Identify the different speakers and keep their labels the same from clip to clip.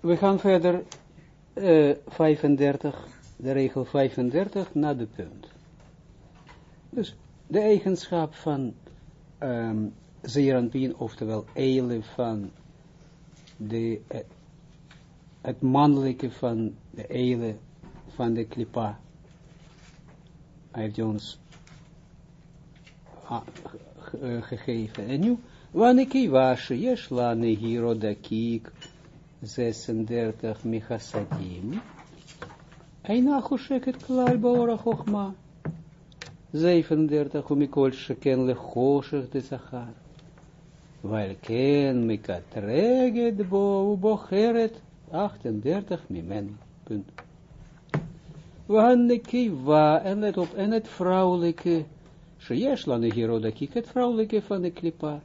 Speaker 1: we gaan verder, uh, 35, de regel 35, naar de punt. Dus de eigenschap van um, Zeranpien, oftewel eile van de, uh, het mannelijke van de eile van de klipa. Hij heeft ons gegeven. En nu, wanneer was yesh la negiro dakik 36 michasadim. Eina het klal baora chochma. 37 umikol sheken lechoshech de zachar. Walken mikatreget bo ubocheret 38 mimen. Punt. Wannekiva, en let op, en het vrouwelijke, Sheyesh kijk het vrouwelijke van de klipa,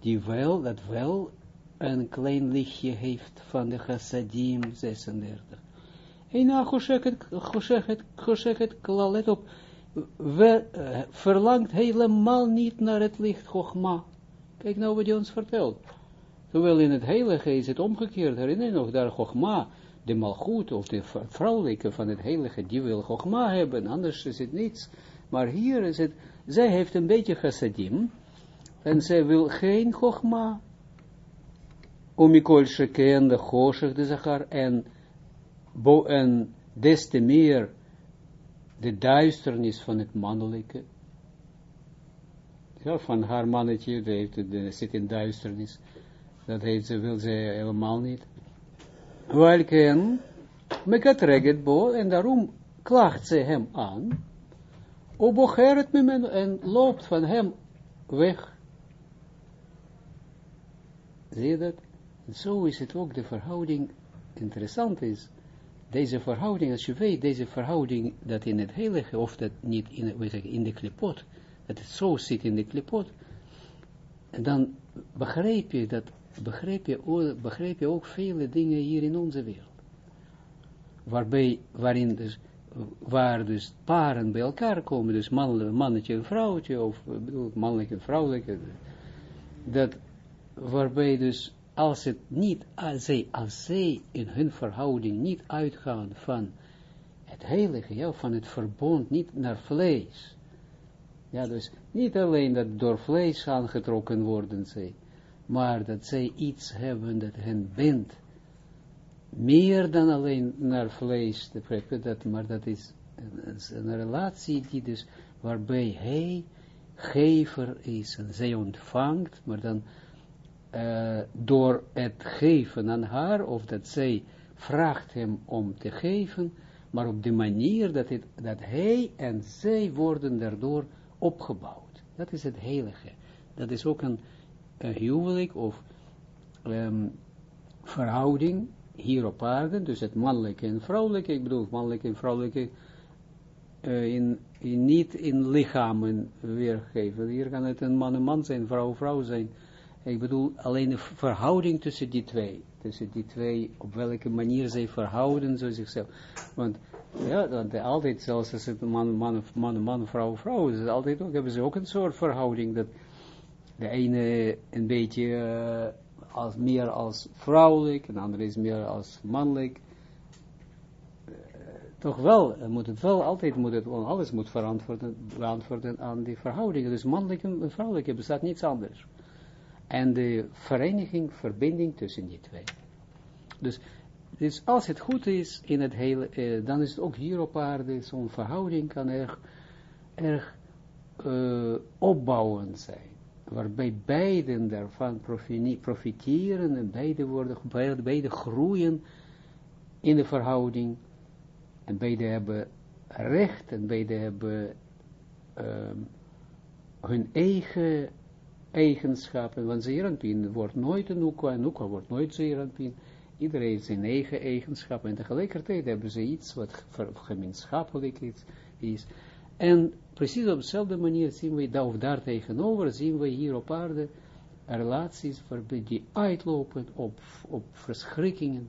Speaker 1: die wel, dat wel een klein lichtje heeft van de chassadim 36. En nou, het klal, let op, we, uh, verlangt helemaal niet naar het licht Chogma. Kijk nou wat hij ons vertelt. Terwijl in het heilige is het omgekeerd, herinner je nog, daar Chogma, de malgoed of de vrouwelijke van het heilige, die wil Chogma hebben, anders is het niets. Maar hier is het, zij heeft een beetje chassadim, en zij wil geen Chogma. Omikol sheken de choshech de zachar, en, bo, en des te meer de duisternis van het mannelijke, ja, van haar mannetje, dat heeft, de, zit in duisternis, dat heeft ze, wil ze helemaal niet. Welke mekatreget bo, en daarom klaagt ze hem aan, obocheret me en loopt van hem weg. Zie je dat? Zo is het ook de verhouding, interessant is, deze verhouding, als je weet, deze verhouding, dat in het heilige, of dat niet in, ik, in de klipot, dat het zo zit in de klipot, dan begrijp je dat, begrijp je, begrijp je ook vele dingen hier in onze wereld. Waarbij, waarin dus, waar dus paren bij elkaar komen, dus man, mannetje en vrouwtje, of mannelijk en vrouwelijk, dat, waarbij dus als het niet, als zij, zij in hun verhouding niet uitgaan van het heilige, van het verbond, niet naar vlees. Ja, dus niet alleen dat door vlees aangetrokken worden zij, maar dat zij iets hebben dat hen bindt, meer dan alleen naar vlees, dat, maar dat is een, een relatie die dus, waarbij hij gever is en zij ontvangt, maar dan uh, door het geven aan haar, of dat zij vraagt hem om te geven, maar op de manier dat, het, dat hij en zij worden daardoor opgebouwd. Dat is het heilige. Dat is ook een, huwelijk of um, verhouding hier op aarde, dus het mannelijke en vrouwelijke, ik bedoel mannelijke en vrouwelijke, uh, in, in, niet in lichamen weergeven. Hier kan het een man en man zijn, vrouw vrouw zijn, ik bedoel alleen de verhouding tussen die twee. Tussen die twee, op welke manier zij verhouden zo zichzelf. Want ja, want altijd, zelfs als het man, man, man, man, vrouw, vrouw is, altijd ook, hebben ze ook een soort verhouding dat de ene een beetje uh, als, meer als vrouwelijk, en de andere is meer als mannelijk. Uh, toch wel, moet het wel, altijd moet het, alles moet verantwoorden, verantwoorden aan die verhoudingen. Dus mannelijk en vrouwelijk bestaat niets anders en de vereniging, verbinding tussen die twee. Dus, dus als het goed is in het hele, eh, dan is het ook hier op aarde, zo'n verhouding kan erg, erg uh, opbouwend zijn, waarbij beiden daarvan profiteren en beide worden, beide groeien in de verhouding en beide hebben recht en beide hebben uh, hun eigen eigenschappen, want Zeranpien wordt nooit een Oekwa, en Oekwa wordt nooit Zeranpien. Iedereen heeft zijn eigen eigenschappen, en tegelijkertijd hebben ze iets wat gemeenschappelijk is. is. En precies op dezelfde manier zien we, daar of daar tegenover, zien we hier op aarde relaties waarbij die uitlopen op, op verschrikkingen,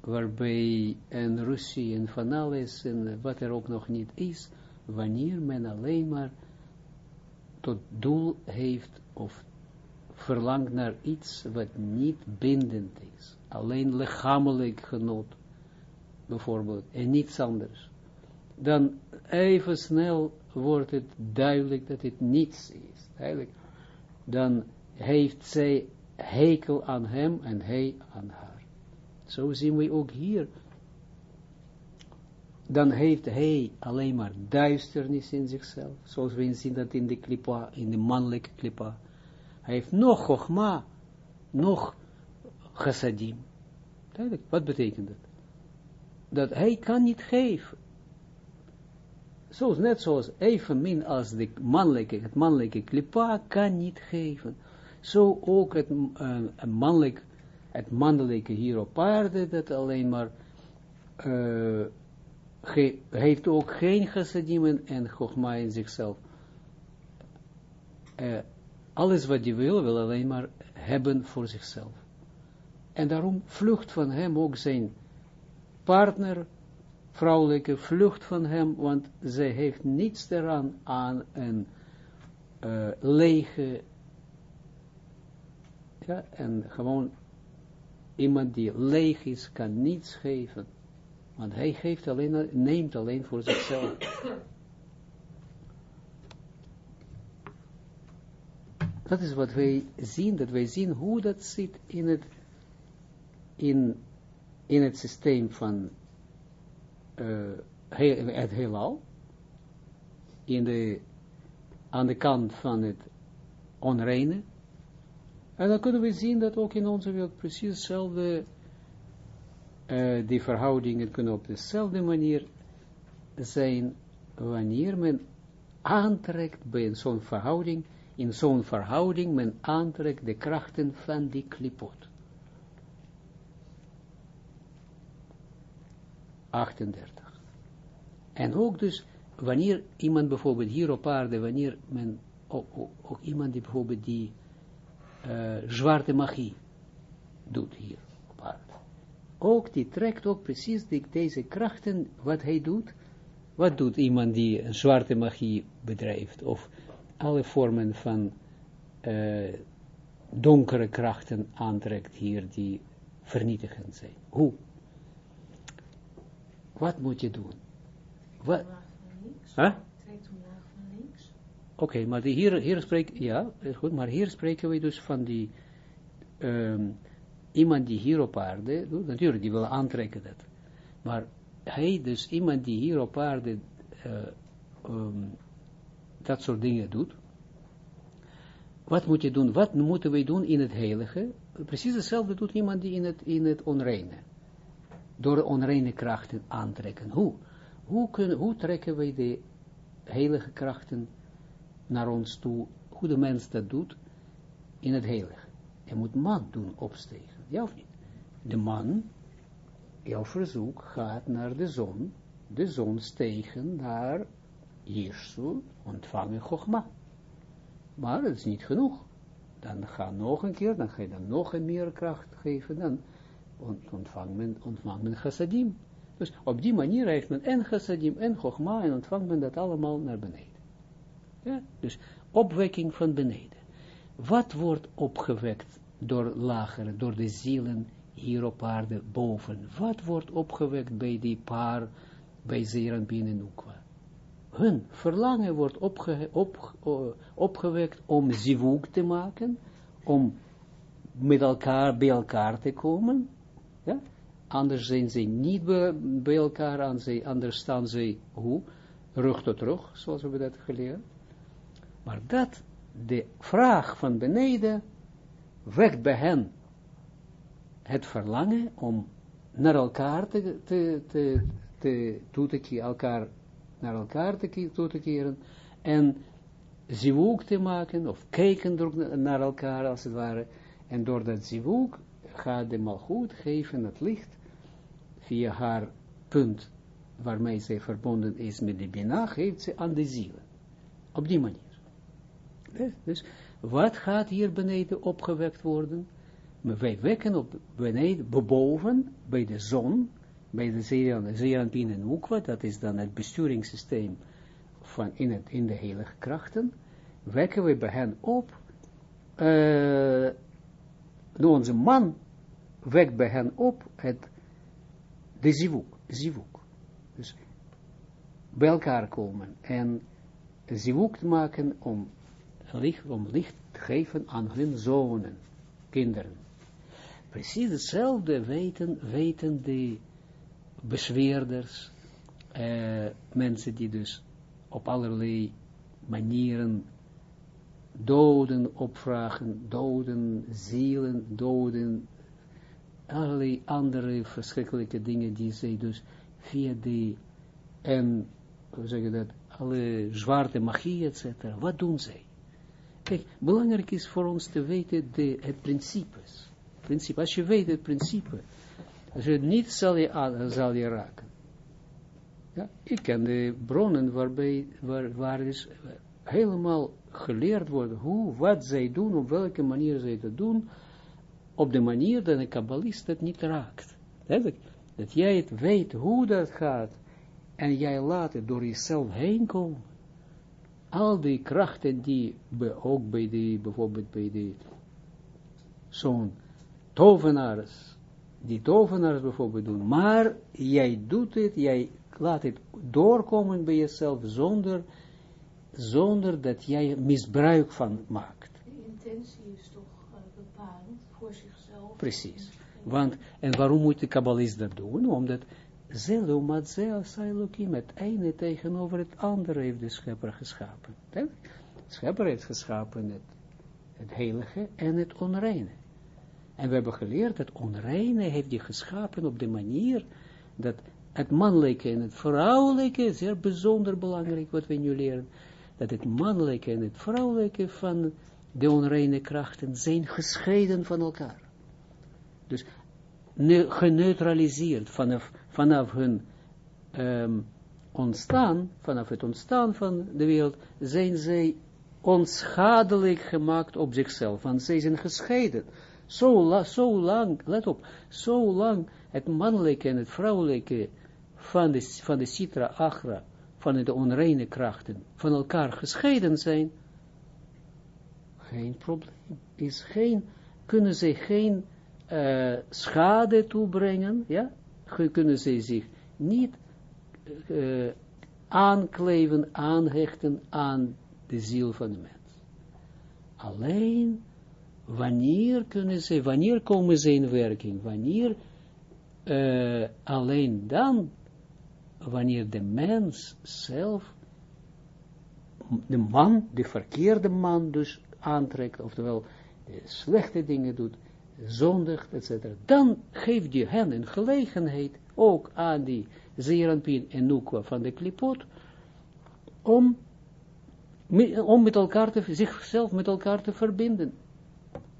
Speaker 1: waarbij een Russie en van alles en wat er ook nog niet is, wanneer men alleen maar tot doel heeft, of verlangt naar iets wat niet bindend is, alleen lichamelijk genot, bijvoorbeeld, en niets anders, dan even snel wordt het duidelijk dat het niets is. Dan heeft zij hekel aan hem en hij aan haar. Zo zien we ook hier. Dan heeft hij alleen maar duisternis in zichzelf, zoals we zien dat in de klipa, in de mannelijke klipa. Hij heeft nog chogma, nog chassadim. Duidelijk, wat betekent dat? Dat hij kan niet geven. Zoals, net zoals evenmin als de mannelijke, het mannelijke klipa kan niet geven. Zo ook het, uh, mannelijk, het mannelijke hier op aarde, dat alleen maar uh, heeft ook geen chassadim en chogma in zichzelf. Uh, alles wat hij wil, wil alleen maar hebben voor zichzelf. En daarom vlucht van hem ook zijn partner, vrouwelijke vlucht van hem, want zij heeft niets eraan aan een uh, lege, ja, en gewoon iemand die leeg is, kan niets geven. Want hij geeft alleen, neemt alleen voor zichzelf. Dat is wat wij zien, dat wij zien hoe dat zit in het, in, in het systeem van uh, het heelal, in de, aan de kant van het onreine. En dan kunnen we zien dat ook in onze wereld precies hetzelfde, uh, die verhoudingen kunnen op dezelfde manier zijn, wanneer men aantrekt bij zo'n verhouding, in zo'n verhouding men aantrekt de krachten van die klipot. 38. En ook dus, wanneer iemand bijvoorbeeld hier op aarde, wanneer men, ook, iemand die bijvoorbeeld die uh, zwarte magie doet hier. Ook die trekt ook precies die, deze krachten, wat hij doet, wat doet iemand die een zwarte magie bedrijft, of alle vormen van uh, donkere krachten aantrekt hier die vernietigend zijn. Hoe? Wat moet je doen? Wat? Huh? Oké, okay, maar die hier, hier spreken, ja, is goed, maar hier spreken we dus van die, um, iemand die hier op aarde, natuurlijk, die wil aantrekken dat, maar hij dus, iemand die hier op aarde uh, um, dat soort dingen doet, wat moet je doen? Wat moeten wij doen in het heilige? Precies hetzelfde doet iemand die in het, in het onreine. Door de onreine krachten aantrekken. Hoe? Hoe, kunnen, hoe trekken wij de heilige krachten naar ons toe? Hoe de mens dat doet in het heilige. Hij moet man doen opstegen. Ja of niet? De man, jouw verzoek, gaat naar de zon. De zon stegen naar Jirsut, ontvangen Chogma. Maar dat is niet genoeg. Dan ga nog een keer, dan ga je dan nog een meer kracht geven, dan ontvangt men, ontvangt men chassadim. Dus op die manier heeft men en chassadim en chogma en ontvangt men dat allemaal naar beneden. Ja? Dus opwekking van beneden. Wat wordt opgewekt door lagere, door de zielen hier op aarde boven? Wat wordt opgewekt bij die paar, bij Zeranpin en Ukwa? hun verlangen wordt op, opgewekt om zivuk te maken, om met elkaar bij elkaar te komen, ja? anders zijn ze niet bij, elkaar, anders staan ze hoe, rug tot rug, zoals we dat geleerd. Maar dat, de vraag van beneden, wekt bij hen het verlangen om naar elkaar te, te, te, te, toe te elkaar naar elkaar te, toe te keren en zivuk te maken, of kijken naar elkaar als het ware, en door dat zivuk gaat de malgoed geven het licht via haar punt waarmee zij verbonden is met de Bina, geeft ze aan de zielen. Op die manier. Dus wat gaat hier beneden opgewekt worden? Wij wekken op beneden, boven, bij de zon, bij de Zeranpin en dat is dan het besturingssysteem van in, het, in de heilige krachten, wekken we bij hen op uh, onze man wekt bij hen op het, de zivuk, zivuk. Dus bij elkaar komen en zivuk maken om licht, om licht te geven aan hun zonen, kinderen. Precies hetzelfde weten, weten de uh, mensen die dus op allerlei manieren doden opvragen, doden zielen, doden allerlei andere verschrikkelijke dingen die zij dus via die en, hoe zeg je dat, alle zwarte magie, etc. Wat doen zij? Kijk, belangrijk is voor ons te weten de, het principes. Principe. Als je weet het principe, als je het niet zal je, aan, zal je raken. Ja, ik ken de bronnen waarbij, waar, waar is helemaal geleerd wordt hoe, wat zij doen, op welke manier zij dat doen, op de manier dat een kabbalist het niet raakt. Dat jij het weet hoe dat gaat, en jij laat het door jezelf heen komen. Al die krachten die, ook bij die, bijvoorbeeld bij die, zo'n tovenaars, die tovenaars bijvoorbeeld doen, maar jij doet het, jij laat het doorkomen bij jezelf zonder, zonder dat jij misbruik van maakt.
Speaker 2: De intentie is toch uh, bepalend voor zichzelf.
Speaker 1: Precies. Want, en waarom moet de kabbalist dat doen? Omdat Zelumat Zeasailokim, het ene tegenover het andere heeft de schepper geschapen. De schepper heeft geschapen het, het heilige en het onreine. En we hebben geleerd dat onreine heeft hij geschapen op de manier dat het mannelijke en het vrouwelijke, zeer bijzonder belangrijk wat we nu leren, dat het mannelijke en het vrouwelijke van de onreine krachten zijn gescheiden van elkaar. Dus geneutraliseerd vanaf, vanaf hun um, ontstaan, vanaf het ontstaan van de wereld, zijn zij onschadelijk gemaakt op zichzelf, want zij zijn gescheiden. Zo, zo lang, let op, zo lang het mannelijke en het vrouwelijke van de, van de citra agra, van de onreine krachten, van elkaar gescheiden zijn, geen probleem, is geen, kunnen ze geen uh, schade toebrengen, ja, kunnen ze zich niet uh, aankleven, aanhechten aan de ziel van de mens. Alleen wanneer kunnen ze, wanneer komen ze in werking, wanneer uh, alleen dan, wanneer de mens zelf, de man, de verkeerde man dus aantrekt, oftewel de slechte dingen doet, zondigt, etc. Dan geeft je hen een gelegenheid, ook aan die Zeranpin en Nukwa van de Klipot, om, om met elkaar te, zichzelf met elkaar te verbinden.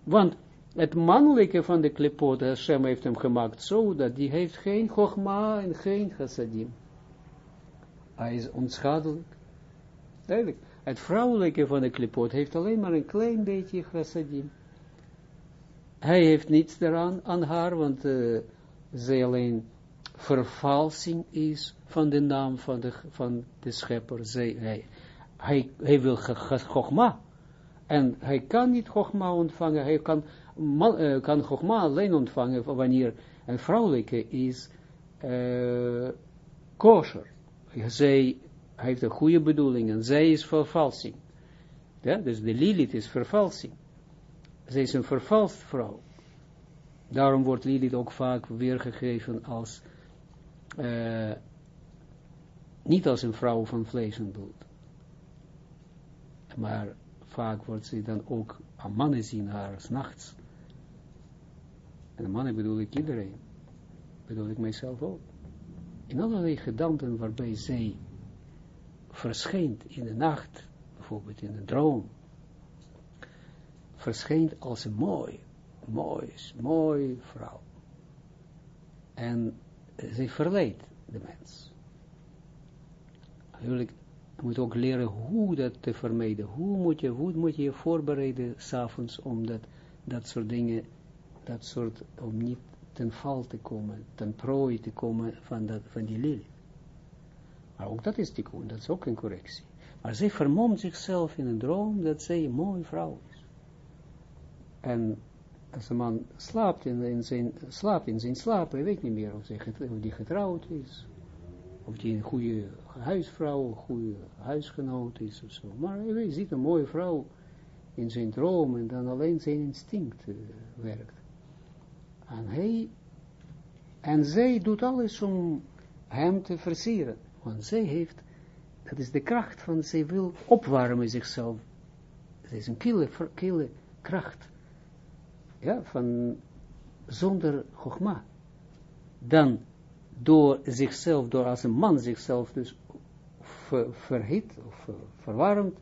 Speaker 1: Want het mannelijke van de Klipot, Hashem heeft hem gemaakt zo, dat die heeft geen Chogma en geen Chassadim. Hij is onschadelijk. Duidelijk. Het vrouwelijke van de Klipot heeft alleen maar een klein beetje Chassadim. Hij heeft niets eraan aan haar, want uh, zij alleen vervalsing is van de naam van de, van de schepper. Zij, hij, hij, wil Chogma. En hij kan niet Chogma ontvangen. Hij kan, man, uh, kan Chogma alleen ontvangen wanneer een vrouwelijke is uh, kosher. Zij heeft een goede bedoeling en zij is vervalsing. Ja, dus de Lilith is vervalsing. Zij is een vervalst vrouw. Daarom wordt Lilith ook vaak weergegeven als, uh, niet als een vrouw van vlees en bloed. Maar vaak wordt ze dan ook aan mannen zien haar nachts. En mannen bedoel ik iedereen. Bedoel ik mijzelf ook. In allerlei gedanten waarbij zij verschijnt in de nacht, bijvoorbeeld in een droom, verschijnt als een mooi, mooi, mooi vrouw. En zij verleidt de mens. Natuurlijk, je moet ook leren hoe dat te vermijden. Hoe moet je, hoe moet je je voorbereiden s'avonds om dat, dat soort dingen, dat soort, om niet ten val te komen, ten prooi te komen van, dat, van die lilie. Maar ook dat is tikkun, dat is ook een correctie. Maar zij vermomt zichzelf in een droom dat zij een mooie vrouw is. En als een man slaapt in, zijn, slaapt in zijn slaap, hij weet niet meer of, hij getrouwd is, of die een goede huisvrouw, een goede huisgenoot is of zo. Maar hij ziet een mooie vrouw in zijn droom en dan alleen zijn instinct uh, werkt. En hij, en zij doet alles om hem te versieren. Want zij heeft, dat is de kracht van, zij wil opwarmen zichzelf. Het is een kille, kille kracht. Ja, van, zonder gogma. Dan, door zichzelf, door als een man zichzelf dus ver, verhit, of verwarmt,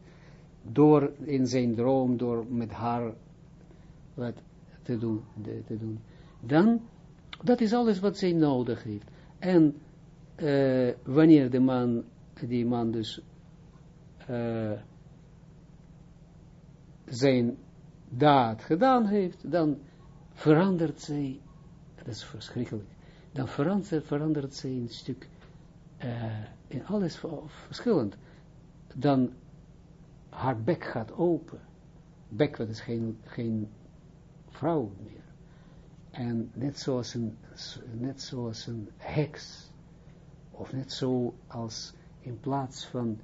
Speaker 1: door in zijn droom, door met haar wat te doen, te doen. Dan, dat is alles wat zij nodig heeft. En uh, wanneer de man, die man dus uh, zijn daad gedaan heeft, dan verandert zij, dat is verschrikkelijk, dan verandert, verandert zij een stuk, uh, in alles verschillend. Dan haar bek gaat open. Bek, dat is geen, geen vrouw meer. En net zoals een, net zoals een heks, of net zo als in plaats van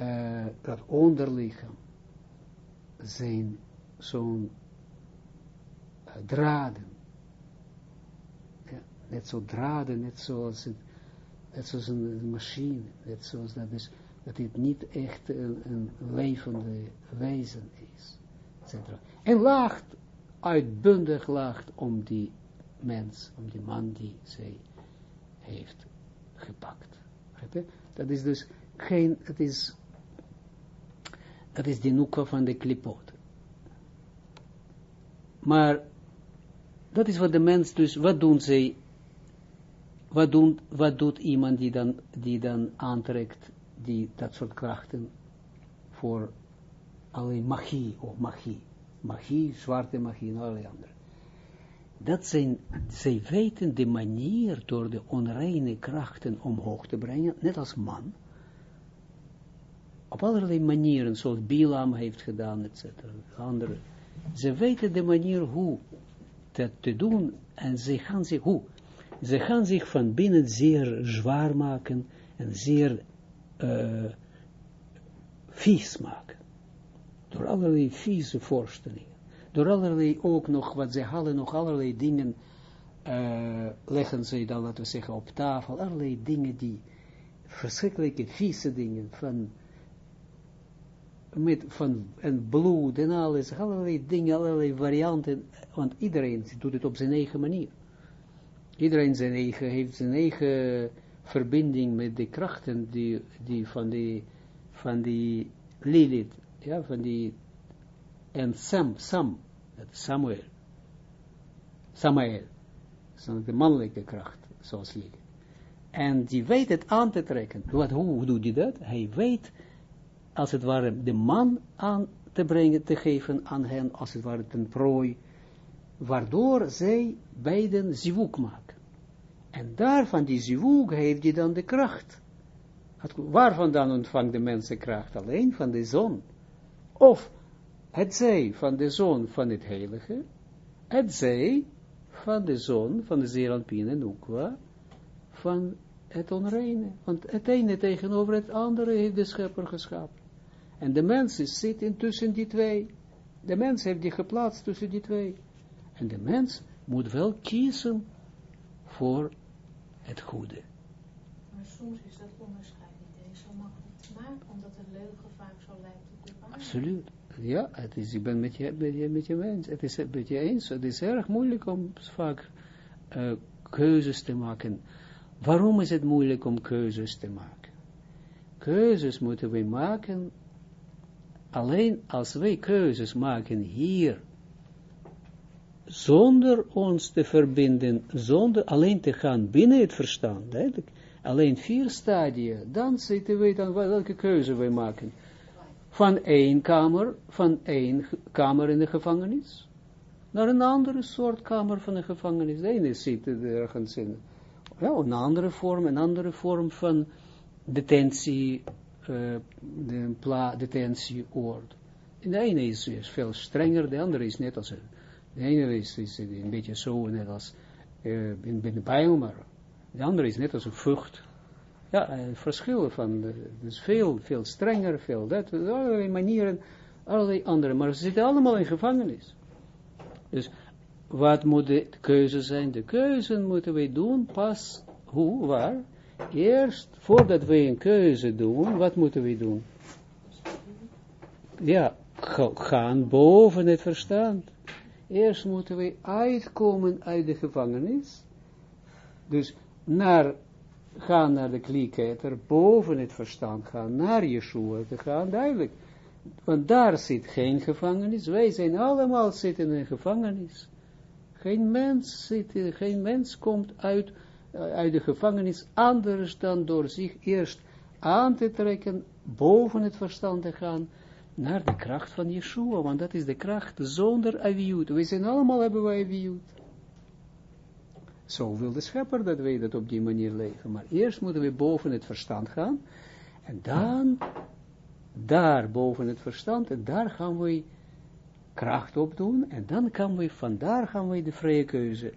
Speaker 1: uh, dat onderlichaam zijn zo'n uh, draden. Net zo draden, net zoals, net zoals een, machine, net zoals dat is, dat het niet echt een, levende wezen is. Etc. En laagt, uitbundig laagt om die mens, om die man die zij heeft gepakt. Dat is dus geen, het is, dat is de noeka van de klipot. Maar, dat is wat de mens dus, wat doen zij, wat, doen, wat doet iemand die dan, die dan aantrekt, die dat soort krachten voor alleen magie, of magie, magie, zwarte magie en allerlei andere dat zijn, zij weten de manier door de onreine krachten omhoog te brengen, net als man, op allerlei manieren, zoals Bilam heeft gedaan, etc. Andere. Ze weten de manier hoe dat te doen, en ze gaan zich, hoe? Ze gaan zich van binnen zeer zwaar maken, en zeer uh, vies maken. Door allerlei vieze voorstellingen door allerlei ook nog, wat ze halen, nog allerlei dingen, uh, leggen ze dan, laten we zeggen, op tafel, allerlei dingen die, verschrikkelijke, vieze dingen, van, met, van, en bloed en alles, allerlei dingen, allerlei varianten, want iedereen doet het op zijn eigen manier. Iedereen zijn eigen, heeft zijn eigen verbinding met de krachten die, die van die, van die Lilith, ja, van die, en Sam, Sam, Samuel. Samuel. Dat de mannelijke kracht, zoals hier. En die weet het aan te trekken. Wat, hoe, hoe doet hij dat? Hij weet, als het ware, de man aan te brengen, te geven aan hen, als het ware ten prooi, waardoor zij beiden zivuk maken. En daarvan die zivuk heeft hij dan de kracht. Waarvan dan ontvangt de mensen kracht? Alleen van de zon. Of het zij van de zoon van het heilige, het zij van de zoon van de Zeranpien en van het onreine. Want het ene tegenover het andere heeft de schepper geschapen. En de mens zit intussen die twee. De mens heeft die geplaatst tussen die twee. En de mens moet wel kiezen voor het goede.
Speaker 2: Maar soms is dat onderscheid niet eens zo makkelijk te maken, omdat het leugen vaak zo lijkt op de waarheid.
Speaker 1: Absoluut ja, het is, ik ben met je, met je, met je eens, het is met je eens, het is erg moeilijk om vaak uh, keuzes te maken. Waarom is het moeilijk om keuzes te maken? Keuzes moeten we maken, alleen als wij keuzes maken hier, zonder ons te verbinden, zonder alleen te gaan binnen het verstand, duidelijk, alleen vier stadia, dan zitten we dan welke keuze wij maken van één kamer, van één kamer in de gevangenis, naar een andere soort kamer van de gevangenis. De ene zit ergens in ja, een andere vorm, een andere vorm van detentie, uh, de detentieoord. De ene is, veel strenger, de andere is net als De ene is, is een beetje zo, net als uh, in, in de maar de andere is net als een vrucht. Ja, uh, verschillen van, dus veel, veel strenger, veel dat, allerlei manieren, allerlei andere, maar ze zitten allemaal in gevangenis. Dus wat moet de keuze zijn? De keuze moeten wij doen pas, hoe, waar? Eerst, voordat wij een keuze doen, wat moeten we doen? Ja, gaan boven het verstand. Eerst moeten we uitkomen uit de gevangenis. Dus naar, gaan naar de klieketer, boven het verstand gaan, naar Yeshua te gaan, duidelijk. Want daar zit geen gevangenis. Wij zijn allemaal zitten in een gevangenis. Geen mens zit, geen mens komt uit, uit de gevangenis anders dan door zich eerst aan te trekken, boven het verstand te gaan, naar de kracht van Yeshua, want dat is de kracht zonder aviut. We zijn allemaal hebben wij aviut. Zo wil de schepper dat wij dat op die manier leven. Maar eerst moeten we boven het verstand gaan. En dan, daar boven het verstand, en daar gaan we kracht op doen. En dan gaan we, vandaar gaan we de vrije keuze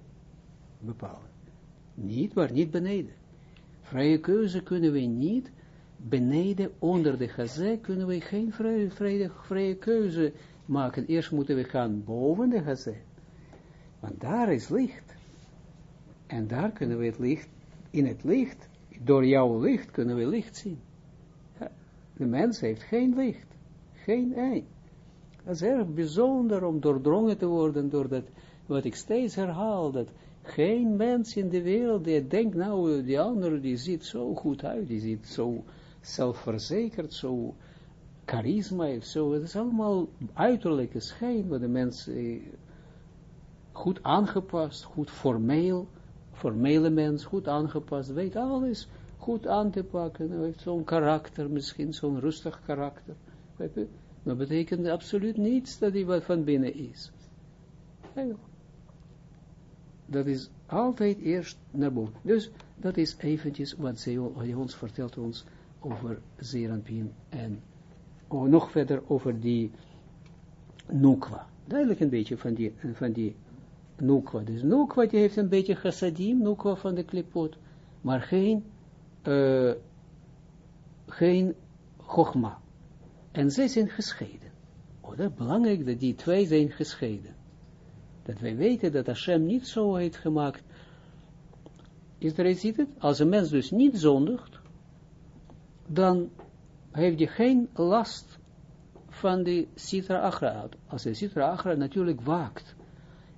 Speaker 1: bepalen. Niet, maar niet beneden. Vrije keuze kunnen we niet beneden, onder de gazé, kunnen we geen vrije, vrije, vrije keuze maken. Eerst moeten we gaan boven de gazé. Want daar is licht. En daar kunnen we het licht, in het licht, door jouw licht kunnen we licht zien. de mens heeft geen licht. Geen ei. Dat is erg bijzonder om doordrongen te worden door dat, wat ik steeds herhaal, dat geen mens in de wereld die denkt, nou, die andere die ziet zo goed uit, die ziet zo zelfverzekerd, zo charisma heeft, zo, het is allemaal uiterlijke schijn, wat de mens eh, goed aangepast, goed formeel, formele mens, goed aangepast, weet alles goed aan te pakken, hij heeft zo'n karakter, misschien zo'n rustig karakter, dat betekent absoluut niets dat hij wat van binnen is. Dat is altijd eerst naar boven. Dus dat is eventjes wat zij ons vertelt ons over Zeranpien en nog verder over die Nukwa. Duidelijk een beetje van die, van die Nukwa. Dus Nukwa die heeft een beetje chassadim, Nukwa van de klipot, maar geen, uh, geen Chogma. En zij zijn gescheiden. Oh, dat is belangrijk dat die twee zijn gescheiden. Dat wij weten dat Hashem niet zo heeft gemaakt. Is er iets het? Als een mens dus niet zondigt, dan heeft je geen last van de Sitra Achra. Als de Sitra Achra natuurlijk waakt.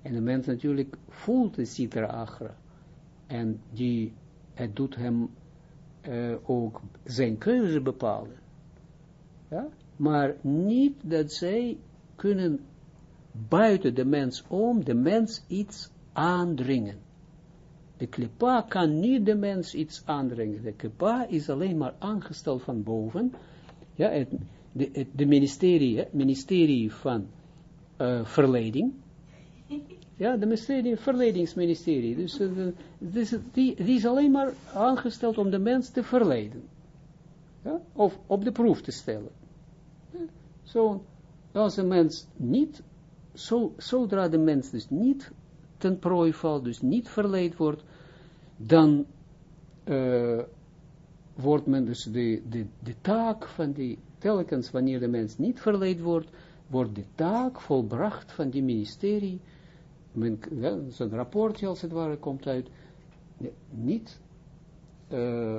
Speaker 1: En de mens natuurlijk voelt de Sitra Achra. En die, het doet hem uh, ook zijn keuze bepalen. Ja? Maar niet dat zij kunnen buiten de mens om de mens iets aandringen. De klipa kan niet de mens iets aandringen. De klipa is alleen maar aangesteld van boven. Ja, het, de, het, de ministerie, ministerie van uh, verleiding. Ja, de ministerie, verleidingsministerie. Dus, uh, dus die, is alleen maar aangesteld om de mens te verleiden. Ja? Of op de proef te stellen. Zo, als een mens niet, zo, zodra de mens dus niet ten prooi valt, dus niet verleid wordt, dan uh, wordt men dus de, de, de taak van die, telkens wanneer de mens niet verleid wordt, wordt de taak volbracht van die ministerie, men, ja, zo'n rapportje als het ware komt uit, niet uh,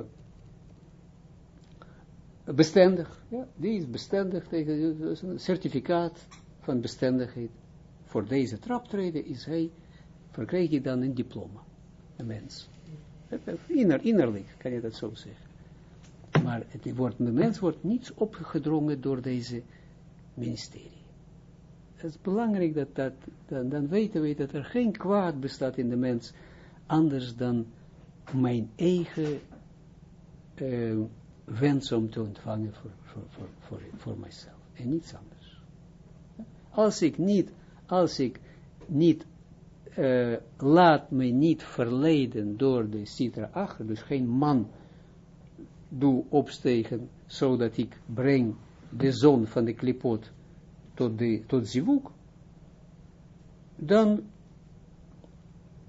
Speaker 1: bestendig, ja, die is bestendig tegen een certificaat van bestendigheid. Voor deze traptreden is hij, verkrijgt hij dan een diploma, een mens. Inner, innerlijk kan je dat zo zeggen. Maar het wordt, de mens wordt niets opgedrongen door deze ministerie. Het is belangrijk dat, dat dan, weten we dat er geen kwaad bestaat in de mens, anders dan mijn eigen uh, wens om te ontvangen voor, voor, voor, voor, voor mijzelf. En niets anders. Als ik niet, als ik niet, uh, laat me niet verleiden door de citra achter, dus geen man doe opstegen, zodat ik breng de zon van de klipot tot, de, tot zivuk, dan,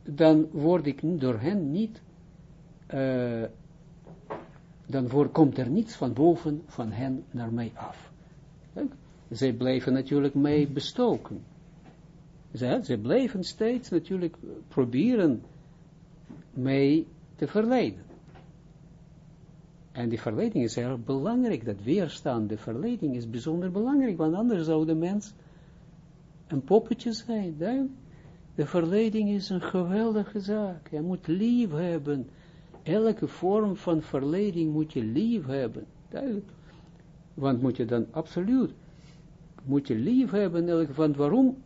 Speaker 1: dan word ik door hen niet, uh, dan voor, komt er niets van boven van hen naar mij af. Zij blijven natuurlijk mij bestoken. Zij, zij blijven steeds natuurlijk proberen mij te verleiden. En die verleiding is heel belangrijk, dat weerstand, de verleiding is bijzonder belangrijk, want anders zou de mens een poppetje zijn. De verleiding is een geweldige zaak. Je moet lief hebben. Elke vorm van verleiding moet je lief hebben. Duidelijk. Want moet je dan absoluut, moet je lief hebben, want waarom?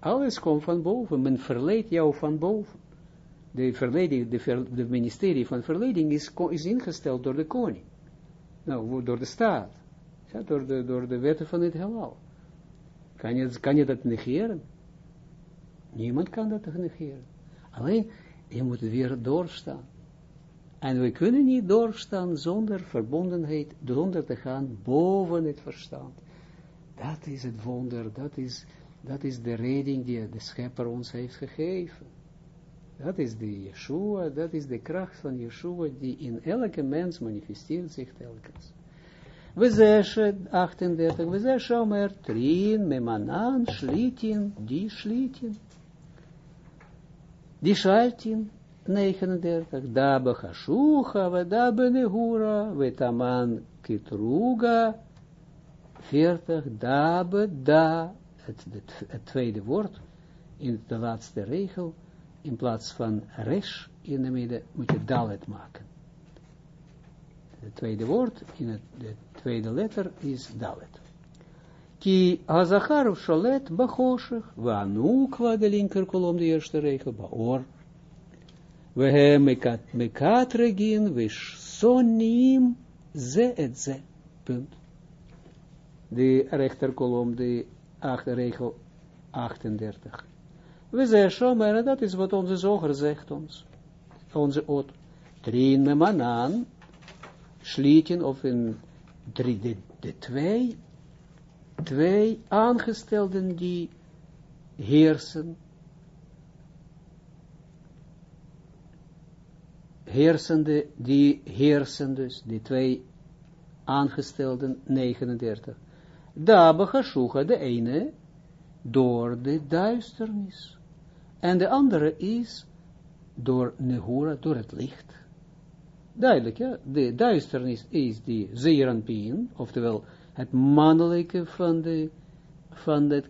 Speaker 1: Alles komt van boven. Men verleidt jou van boven. De verleiding, de, de ministerie van verleiding is, is ingesteld door de koning. Nou, door de staat. Ja, door, de, door de wetten van het heelal. Kan je, kan je dat negeren? Niemand kan dat negeren. Alleen, je moet weer doorstaan. En we kunnen niet doorstaan zonder verbondenheid, zonder te gaan boven het verstand. Dat is het wonder, dat is, dat is de reding die de schepper ons heeft gegeven. Dat is de Yeshua, dat is de kracht van Yeshua die in elke mens manifesteert zich telkens. We zeggen 38, we zeggen Omer, Trin, Memanan, Schlitin, die Schlitin. Die Schaltin, 39, Dabe Hashucha, we Dabe Nehura, we Taman Kitruga, 40, Dabe Da, het, het, tweede woord, in de laatste regel, in plaats van resh in de midden, moet je dalet maken. Het tweede woord, in het, de tweede letter, is dalet. Ki hazachar sholet bachoshech, vanukwa de linker kolom, de eerste regel, baor. We hem mekat regin, we sonim ze et ze. Punt. De rechterkolom, de achter regel 38. We zeggen Shomer, dat is wat onze zoger zegt ons. Onze oot. Trin me manan, schlieten of in drie, de, de twee, twee aangestelden die heersen, heersende, die heersen dus, die twee aangestelden, 39. Dabe Hashucha, de ene, door de duisternis. En de andere is door Nehura, door het licht. Duidelijk, ja. De duisternis is die Zeeranpien, oftewel het mannelijke van de, van het.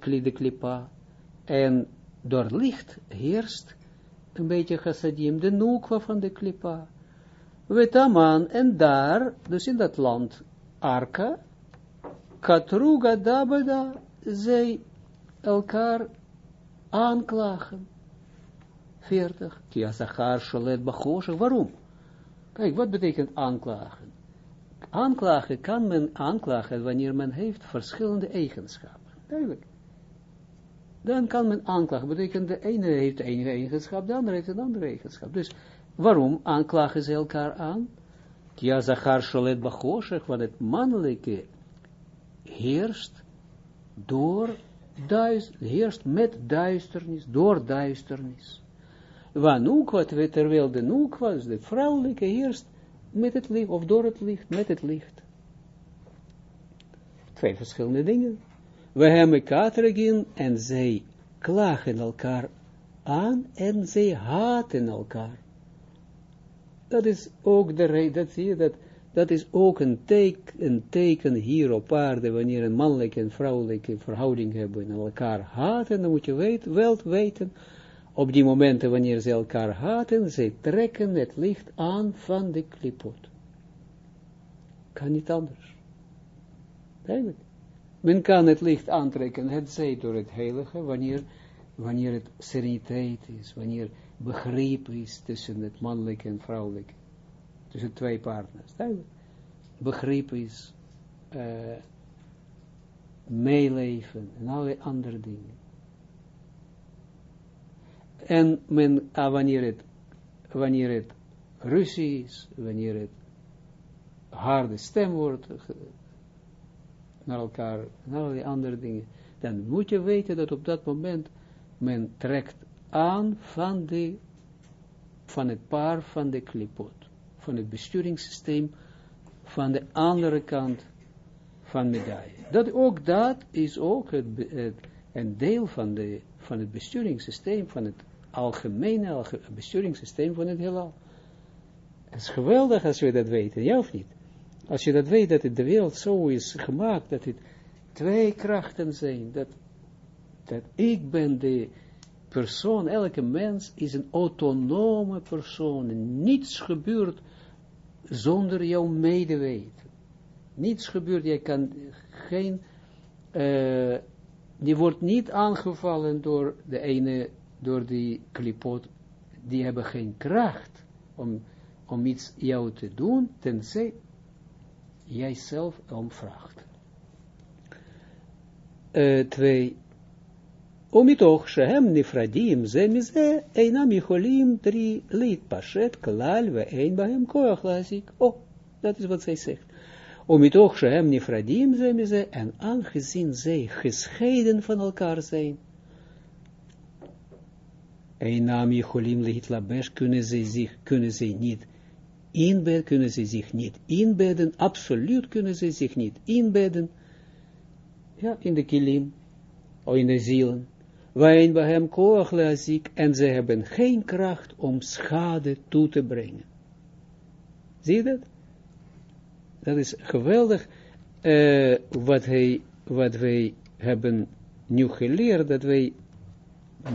Speaker 1: En door licht heerst een beetje chassadim, de noekwa van de klipa. Wetaman, en daar, dus in dat land, Arka, Katruga Dabada, zij elkaar aanklagen. 40. Kia Zachar Sholet Bachoshe. Waarom? Kijk, wat betekent aanklagen? Aanklagen kan men aanklagen wanneer men heeft verschillende eigenschappen. Duidelijk. Dan kan men aanklagen. Betekent de ene heeft de ene eigenschap, de andere heeft een andere eigenschap. Dus waarom aanklagen ze elkaar aan? Kia Zachar Sholet Bachoshe, want het mannelijke heerst door duister, heerst met duisternis, door duisternis. Wanukwa, terwijl de nukwa, dus de vrouwelijke, heerst met het licht, of door het licht, met het licht. Twee verschillende dingen. We hebben katregin en zij klagen elkaar aan en zij haten elkaar. Dat is ook de reden, dat zie je, dat, dat is ook een, teken, een teken hier op aarde, wanneer een mannelijke en vrouwelijke verhouding hebben en elkaar haten, dan moet je weten, wel weten, op die momenten wanneer ze elkaar haten, ze trekken het licht aan van de klipot. Kan niet anders. Duidelijk. Men kan het licht aantrekken, het zij door het heilige, wanneer, wanneer het sereniteit is, wanneer begrip is tussen het mannelijke en vrouwelijke. Tussen twee partners. Begrip is uh, meeleven en allerlei andere dingen. En men, ah, wanneer, het, wanneer ruzie is, wanneer het harde stem wordt, naar elkaar, en allerlei andere dingen, dan moet je weten dat op dat moment men trekt aan van, de, van het paar van de klipot, van het besturingssysteem van de andere kant van medaille. Dat, ook dat is ook het, een deel van, de, van het besturingssysteem, van het algemene besturingssysteem van het heelal. Het is geweldig als we dat weten, ja of niet? Als je dat weet, dat het de wereld zo is gemaakt, dat het twee krachten zijn, dat, dat ik ben de persoon, elke mens is een autonome persoon, niets gebeurt zonder jouw medeweten. Niets gebeurt, jij kan geen, uh, die wordt niet aangevallen door de ene, door die klipot, die hebben geen kracht om, om iets jou te doen, tenzij jij zelf om vraagt. Uh, twee, ומתוך שהם נפרדים זה מזה, אינם יכולים drie להתפשט כלל ואין בהם כוח להזיק. Oh, dat is wat zij zegt. Omitoch shehem nifradim ze mize, en aangezien zij gescheiden van elkaar zijn, Einam Jecholim Lehitlabesh kunnen zij zich, kunnen zij niet inbedden, kunnen zij zich niet inbedden, absoluut kunnen zij zich niet inbedden, ja, in de kilim, of in de zielen, waarin bij hem en ze hebben geen kracht om schade toe te brengen. Zie je dat? Dat is geweldig uh, wat, wat wij hebben nu geleerd, dat wij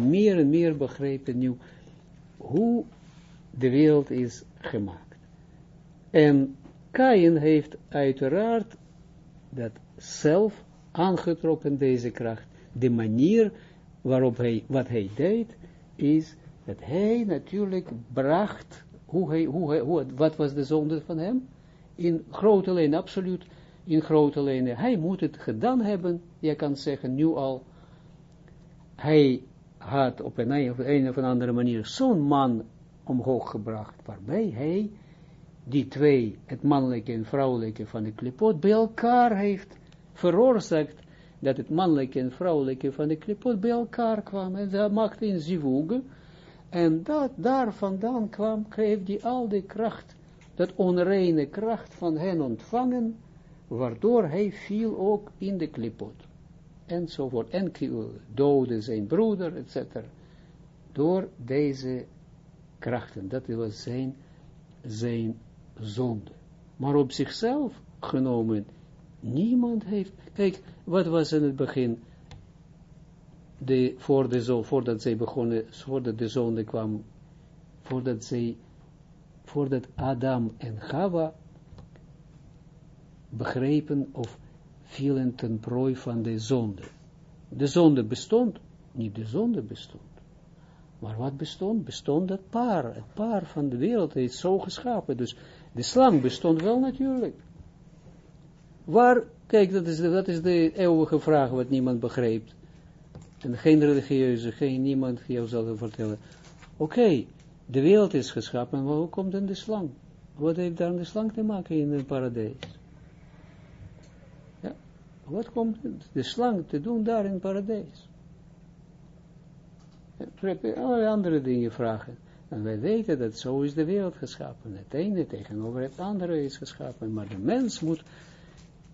Speaker 1: meer en meer begrijpen nu hoe de wereld is gemaakt. En Kain heeft uiteraard dat zelf aangetrokken, deze kracht. De manier waarop hij, wat hij deed, is dat hij natuurlijk bracht, hoe hij, hoe wat was de zonde van hem? In grote lijnen, absoluut in grote lijnen. Hij moet het gedaan hebben, je kan zeggen nu al, hij had op een, een of andere manier zo'n man omhoog gebracht, waarbij hij die twee, het mannelijke en vrouwelijke van de klipot, bij elkaar heeft veroorzaakt dat het mannelijke en vrouwelijke van de klipot bij elkaar kwamen. En dat maakte een zivug. En dat, daar vandaan kwam, kreeg hij al die kracht, dat onreine kracht van hen ontvangen, waardoor hij viel ook in de klipot. Enzovoort. En doodde zijn broeder, etc. Door deze krachten. Dat was zijn, zijn zonde. Maar op zichzelf genomen, niemand heeft, kijk, wat was in het begin, de, voor de voordat zij begonnen, voordat de zonde kwam, voordat zij, voordat Adam en Chava begrepen of vielen ten prooi van de zonde. De zonde bestond, niet de zonde bestond. Maar wat bestond? Bestond het paar. Het paar van de wereld is zo geschapen. Dus de slang bestond wel natuurlijk. Waar Kijk, dat is, de, dat is de eeuwige vraag wat niemand begrijpt. En geen religieuze, geen niemand jou zal vertellen. Oké, de wereld is geschapen, maar hoe komt dan de slang? Wat heeft dan de slang te maken in het paradijs? Ja, wat komt de slang te doen daar in het paradijs? Allerlei andere dingen vragen. En wij weten dat zo is de wereld geschapen. Het ene tegenover het andere is geschapen. Maar de mens moet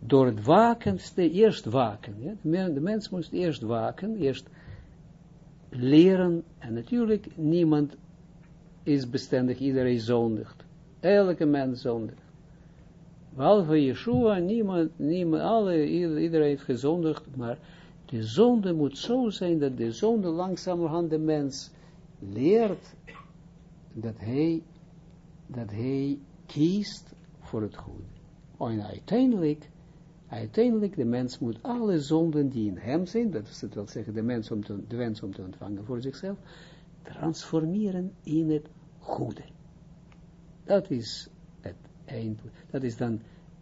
Speaker 1: door het waken, eerst waken. De mens moest eerst waken, eerst leren. En natuurlijk, niemand is bestendig, iedereen zondigt. Elke mens zondigt. Behalve Yeshua, niemand, niemand, alle, iedereen heeft gezondigd, maar de zonde moet zo zijn dat de zonde langzamerhand de mens leert dat hij, dat hij kiest voor het goede. En uiteindelijk Uiteindelijk, de mens moet alle zonden die in hem zijn, dat is het wil zeggen, de, mens om te, de wens om te ontvangen voor zichzelf, transformeren in het goede. Dat is het eind, dat is dan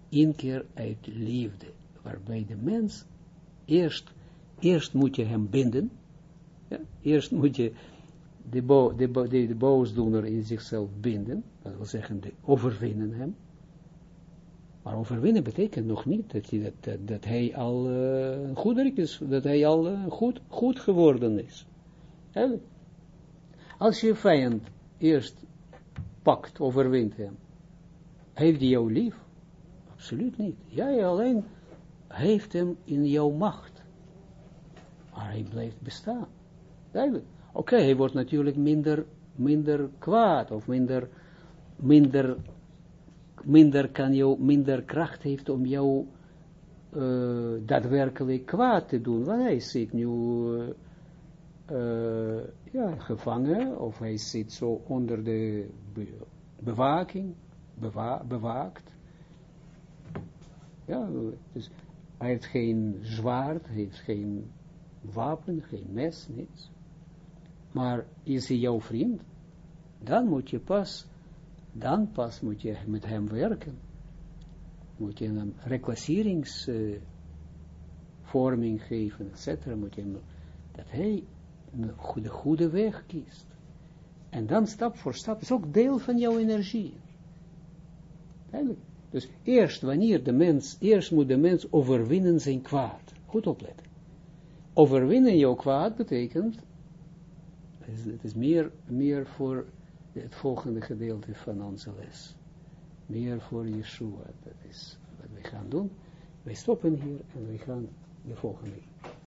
Speaker 1: inkeer uit liefde, waarbij de mens eerst, eerst moet je hem binden, ja, eerst moet je de, bo, de, de, boosdoener in zichzelf binden, dat wil zeggen, de overwinnen hem, maar overwinnen betekent nog niet dat, hij, dat, dat, hij al uh, een goederik is, dat hij al uh, goed, goed geworden is. Duidelijk. Als je vijand eerst pakt, overwint hem, heeft hij jou lief? Absoluut niet. Jij alleen heeft hem in jouw macht. Maar hij blijft bestaan. Oké, hij wordt natuurlijk minder, minder kwaad, of minder, minder, minder kan jou, minder kracht heeft om jou uh, daadwerkelijk kwaad te doen. Want hij zit nu uh, uh, ja, gevangen, of hij zit zo onder de be bewaking, bewa bewaakt. Ja, dus hij heeft geen zwaard, hij heeft geen wapen, geen mes, niets. Maar is hij jouw vriend? Dan moet je pas, dan pas moet je met hem werken. Moet je een reclasseringsvorming geven, etc. Moet je hem, dat hij de goede weg kiest. En dan stap voor stap, is ook deel van jouw energie. Eigenlijk. Dus eerst wanneer de mens, eerst moet de mens overwinnen zijn kwaad. Goed opletten. Overwinnen jouw kwaad betekent, het is, het is meer, meer voor het volgende gedeelte van onze les. Meer voor Yeshua. Dat is wat we gaan doen. Wij stoppen hier en we gaan de volgende